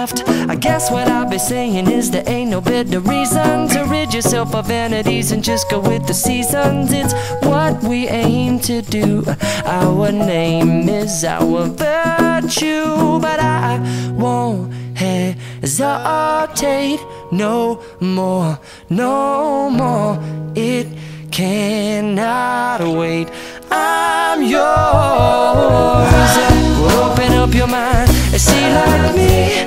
I guess what I'll be saying is there ain't no better reason to rid yourself of vanities and just go with the seasons. It's what we aim to do. Our name is our virtue, but I won't hesitate no more, no more. It cannot wait. I'm yours. Open up your mind and see like me.